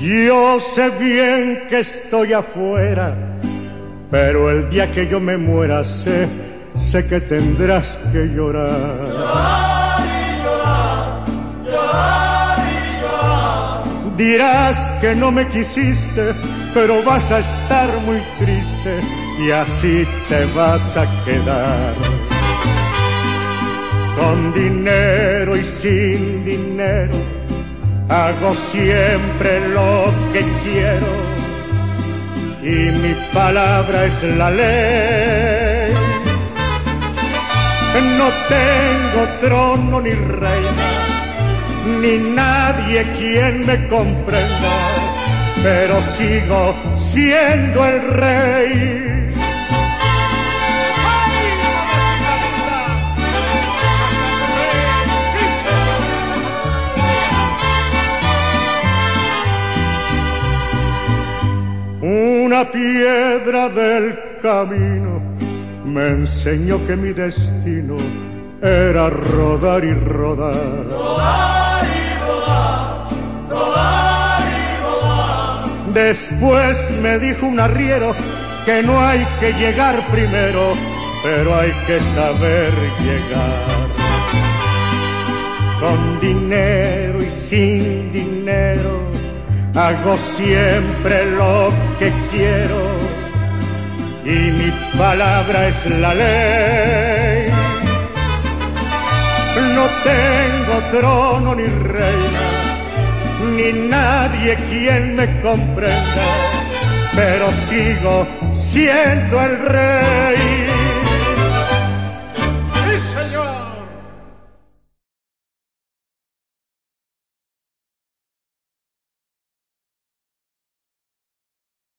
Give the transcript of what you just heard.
Yo sé bien que estoy afuera, pero el día que yo me muera sé, sé que tendrás que llorar. Llorar y llorar, llorar y llorar. Dirás que no me quisiste, pero vas a estar muy triste y así te vas a quedar. Con dinero y sin dinero hago siempre lo que quiero y mi palabra es la ley. No tengo trono ni reina, ni nadie quien me comprenda, pero sigo siendo el rey. Una piedra del camino me enseñó que mi destino era rodar y rodar. Rodar y rodar, rodar y rodar. Después me dijo un arriero que no hay que llegar primero, pero hay que saber llegar. Con dinero y sin dinero hago siempre lo que quiero y mi palabra es la ley. No tengo trono ni reina, ni nadie quien me comprenda, pero sigo siendo el rey.